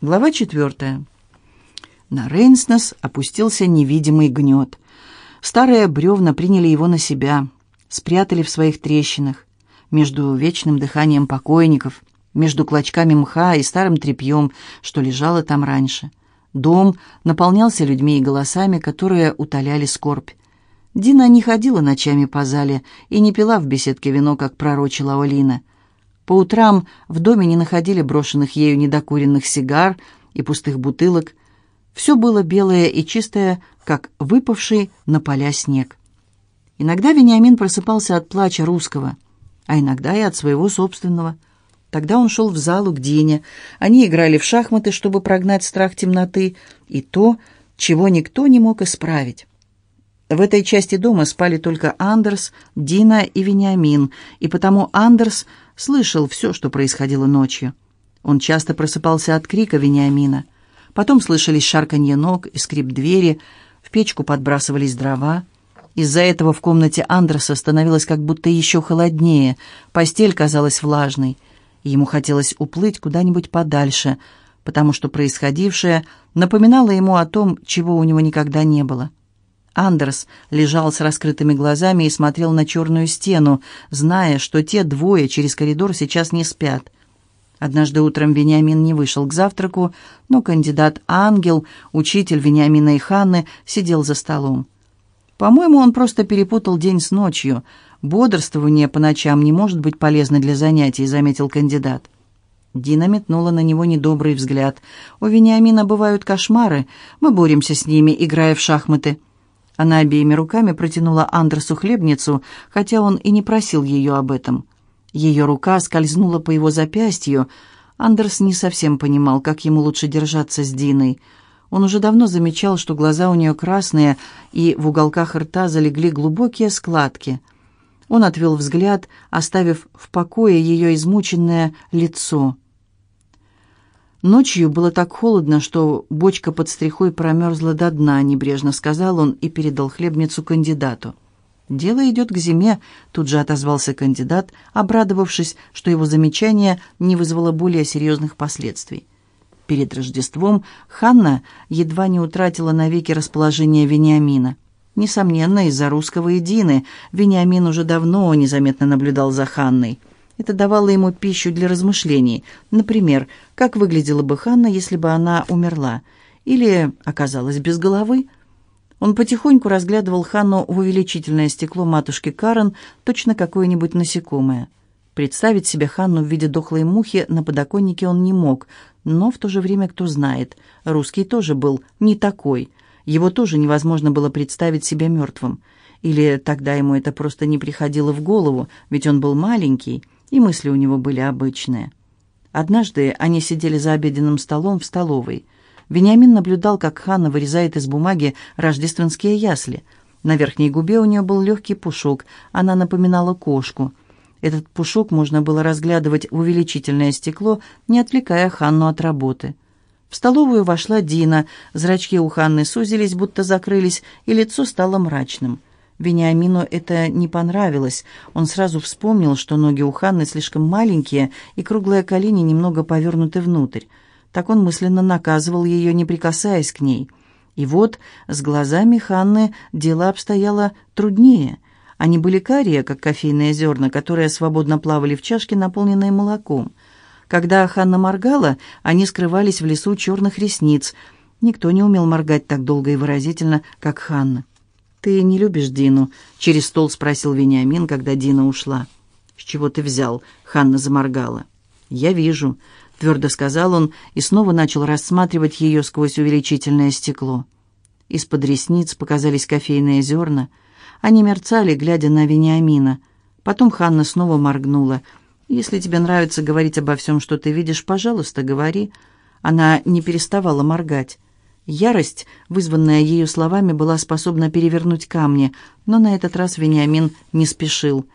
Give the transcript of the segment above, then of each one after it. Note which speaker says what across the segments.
Speaker 1: Глава четвертая. На Рейнснес опустился невидимый гнет. Старые бревна приняли его на себя, спрятали в своих трещинах, между вечным дыханием покойников, между клочками мха и старым тряпьем, что лежало там раньше. Дом наполнялся людьми и голосами, которые утоляли скорбь. Дина не ходила ночами по зале и не пила в беседке вино, как пророчила Олина. По утрам в доме не находили брошенных ею недокуренных сигар и пустых бутылок. Все было белое и чистое, как выпавший на поля снег. Иногда Вениамин просыпался от плача русского, а иногда и от своего собственного. Тогда он шел в залу к Дине. Они играли в шахматы, чтобы прогнать страх темноты и то, чего никто не мог исправить. В этой части дома спали только Андерс, Дина и Вениамин, и потому Андерс слышал все, что происходило ночью. Он часто просыпался от крика Вениамина. Потом слышались шарканье ног и скрип двери, в печку подбрасывались дрова. Из-за этого в комнате Андерса становилось как будто еще холоднее, постель казалась влажной. Ему хотелось уплыть куда-нибудь подальше, потому что происходившее напоминало ему о том, чего у него никогда не было. Андерс лежал с раскрытыми глазами и смотрел на черную стену, зная, что те двое через коридор сейчас не спят. Однажды утром Вениамин не вышел к завтраку, но кандидат Ангел, учитель Вениамина и Ханны, сидел за столом. По-моему, он просто перепутал день с ночью. Бодрствование по ночам не может быть полезно для занятий, заметил кандидат. Дина метнула на него недобрый взгляд. «У Вениамина бывают кошмары. Мы боремся с ними, играя в шахматы». Она обеими руками протянула Андерсу хлебницу, хотя он и не просил ее об этом. Ее рука скользнула по его запястью. Андерс не совсем понимал, как ему лучше держаться с Диной. Он уже давно замечал, что глаза у нее красные, и в уголках рта залегли глубокие складки. Он отвел взгляд, оставив в покое ее измученное лицо. Ночью было так холодно, что бочка под стрихой промерзла до дна, небрежно сказал он и передал хлебницу кандидату. «Дело идет к зиме», — тут же отозвался кандидат, обрадовавшись, что его замечание не вызвало более серьезных последствий. Перед Рождеством Ханна едва не утратила навеки расположение Вениамина. Несомненно, из-за русского и Дины Вениамин уже давно незаметно наблюдал за Ханной. Это давало ему пищу для размышлений. Например, как выглядела бы Ханна, если бы она умерла? Или оказалась без головы? Он потихоньку разглядывал Ханну в увеличительное стекло матушки Карен, точно какое-нибудь насекомое. Представить себе Ханну в виде дохлой мухи на подоконнике он не мог, но в то же время кто знает, русский тоже был не такой. Его тоже невозможно было представить себе мертвым. Или тогда ему это просто не приходило в голову, ведь он был маленький – и мысли у него были обычные. Однажды они сидели за обеденным столом в столовой. Вениамин наблюдал, как Ханна вырезает из бумаги рождественские ясли. На верхней губе у нее был легкий пушок, она напоминала кошку. Этот пушок можно было разглядывать в увеличительное стекло, не отвлекая Ханну от работы. В столовую вошла Дина, зрачки у Ханны сузились, будто закрылись, и лицо стало мрачным. Вениамину это не понравилось. Он сразу вспомнил, что ноги у Ханны слишком маленькие и круглые колени немного повернуты внутрь. Так он мысленно наказывал ее, не прикасаясь к ней. И вот с глазами Ханны дело обстояло труднее. Они были карие, как кофейные зерна, которые свободно плавали в чашке, наполненной молоком. Когда Ханна моргала, они скрывались в лесу черных ресниц. Никто не умел моргать так долго и выразительно, как Ханна. «Ты не любишь Дину?» — через стол спросил Вениамин, когда Дина ушла. «С чего ты взял?» — Ханна заморгала. «Я вижу», — твердо сказал он и снова начал рассматривать ее сквозь увеличительное стекло. Из-под ресниц показались кофейные зерна. Они мерцали, глядя на Вениамина. Потом Ханна снова моргнула. «Если тебе нравится говорить обо всем, что ты видишь, пожалуйста, говори». Она не переставала моргать. Ярость, вызванная ее словами, была способна перевернуть камни, но на этот раз Вениамин не спешил.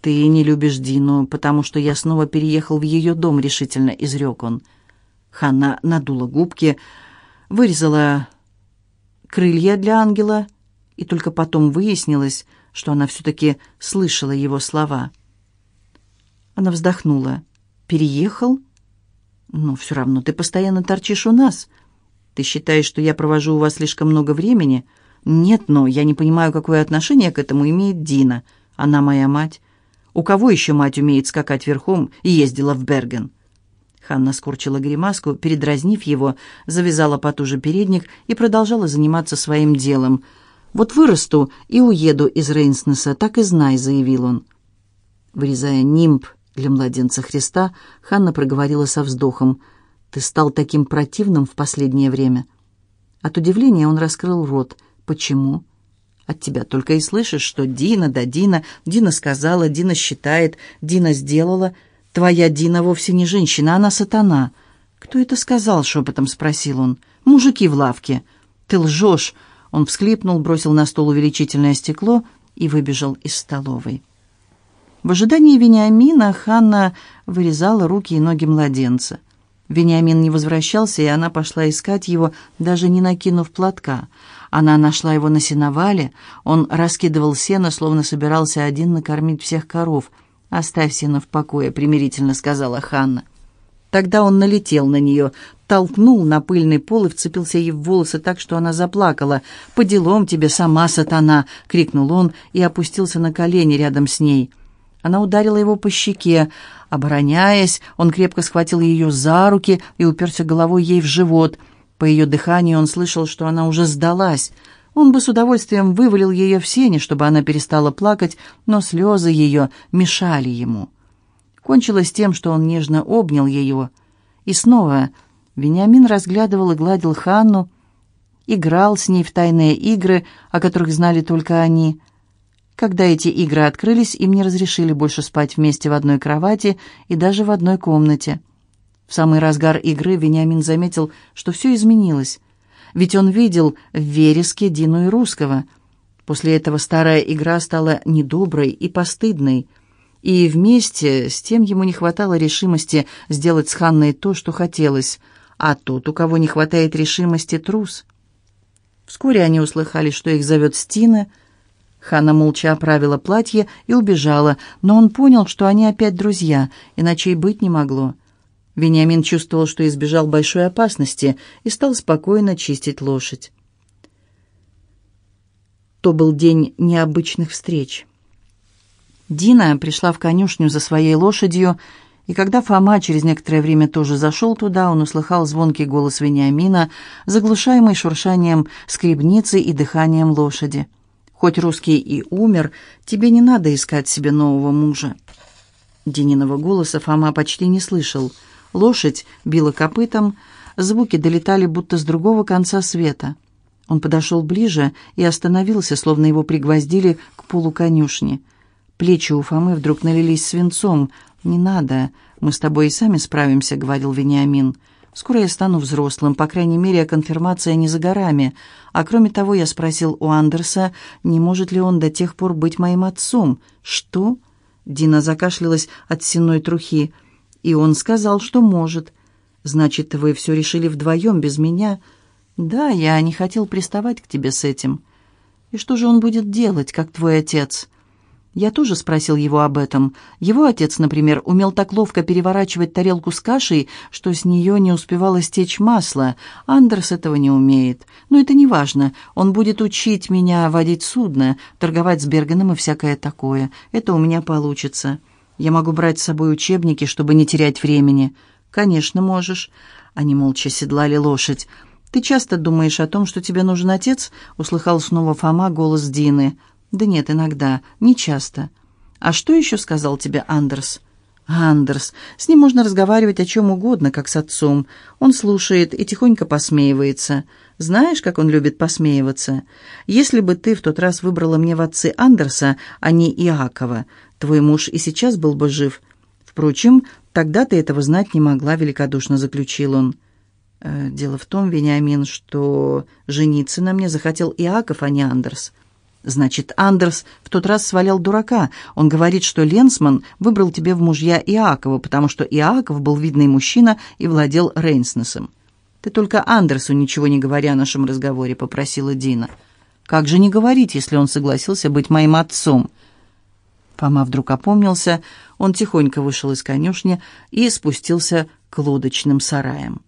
Speaker 1: «Ты не любишь Дину, потому что я снова переехал в ее дом», — решительно изрек он. Ханна надула губки, вырезала крылья для ангела, и только потом выяснилось, что она все-таки слышала его слова. Она вздохнула. «Переехал?» Но все равно ты постоянно торчишь у нас. Ты считаешь, что я провожу у вас слишком много времени? Нет, но я не понимаю, какое отношение к этому имеет Дина. Она моя мать. У кого еще мать умеет скакать верхом и ездила в Берген?» Ханна скорчила гримаску, передразнив его, завязала потуже передник и продолжала заниматься своим делом. «Вот вырасту и уеду из Рейнснеса, так и знай», — заявил он. Вырезая нимб для младенца Христа, Ханна проговорила со вздохом. «Ты стал таким противным в последнее время». От удивления он раскрыл рот. «Почему?» От тебя только и слышишь, что Дина, да Дина, Дина сказала, Дина считает, Дина сделала. Твоя Дина вовсе не женщина, она сатана. Кто это сказал, шепотом спросил он. Мужики в лавке. Ты лжешь. Он всхлипнул, бросил на стол увеличительное стекло и выбежал из столовой. В ожидании Вениамина Ханна вырезала руки и ноги младенца. Вениамин не возвращался, и она пошла искать его, даже не накинув платка. Она нашла его на сеновале, он раскидывал сено, словно собирался один накормить всех коров. «Оставь сено в покое», — примирительно сказала Ханна. Тогда он налетел на нее, толкнул на пыльный пол и вцепился ей в волосы так, что она заплакала. «По делам тебе сама, сатана!» — крикнул он и опустился на колени рядом с ней. Она ударила его по щеке. Обороняясь, он крепко схватил ее за руки и уперся головой ей в живот — по ее дыханию он слышал, что она уже сдалась. Он бы с удовольствием вывалил ее в сене, чтобы она перестала плакать, но слезы ее мешали ему. Кончилось тем, что он нежно обнял ее. И снова Вениамин разглядывал и гладил Ханну, играл с ней в тайные игры, о которых знали только они. Когда эти игры открылись, им не разрешили больше спать вместе в одной кровати и даже в одной комнате. В самый разгар игры Вениамин заметил, что все изменилось. Ведь он видел в вереске Дину и Русского. После этого старая игра стала недоброй и постыдной. И вместе с тем ему не хватало решимости сделать с Ханной то, что хотелось. А тот, у кого не хватает решимости, трус. Вскоре они услыхали, что их зовет Стина. Ханна молча оправила платье и убежала, но он понял, что они опять друзья, иначе и быть не могло. Вениамин чувствовал, что избежал большой опасности и стал спокойно чистить лошадь. То был день необычных встреч. Дина пришла в конюшню за своей лошадью, и когда Фома через некоторое время тоже зашел туда, он услыхал звонкий голос Вениамина, заглушаемый шуршанием скребницы и дыханием лошади. «Хоть русский и умер, тебе не надо искать себе нового мужа». Дининого голоса Фома почти не слышал – Лошадь била копытом, звуки долетали будто с другого конца света. Он подошел ближе и остановился, словно его пригвоздили к полу конюшни. Плечи у Фомы вдруг налились свинцом. «Не надо, мы с тобой и сами справимся», — говорил Вениамин. «Скоро я стану взрослым, по крайней мере, конфирмация не за горами. А кроме того, я спросил у Андерса, не может ли он до тех пор быть моим отцом». «Что?» — Дина закашлялась от сенной трухи. И он сказал, что может. Значит, вы все решили вдвоем, без меня? Да, я не хотел приставать к тебе с этим. И что же он будет делать, как твой отец?» Я тоже спросил его об этом. Его отец, например, умел так ловко переворачивать тарелку с кашей, что с нее не успевало стечь масло. Андерс этого не умеет. Но это не важно. Он будет учить меня водить судно, торговать с Бергеном и всякое такое. Это у меня получится. Я могу брать с собой учебники, чтобы не терять времени. Конечно, можешь. Они молча седлали лошадь. Ты часто думаешь о том, что тебе нужен отец? Услыхал снова Фома голос Дины. Да нет, иногда, не часто. А что еще сказал тебе Андерс? Андерс. С ним можно разговаривать о чем угодно, как с отцом. Он слушает и тихонько посмеивается. Знаешь, как он любит посмеиваться? Если бы ты в тот раз выбрала мне в отцы Андерса, а не Иакова, Твой муж и сейчас был бы жив. Впрочем, тогда ты этого знать не могла, великодушно заключил он. Э, дело в том, Вениамин, что жениться на мне захотел Иаков, а не Андерс. Значит, Андерс в тот раз свалял дурака. Он говорит, что Ленсман выбрал тебе в мужья Иакова, потому что Иаков был видный мужчина и владел Рейнснесом. «Ты только Андерсу ничего не говоря о нашем разговоре», — попросила Дина. «Как же не говорить, если он согласился быть моим отцом?» Фома вдруг опомнился, он тихонько вышел из конюшни и спустился к лодочным сараям.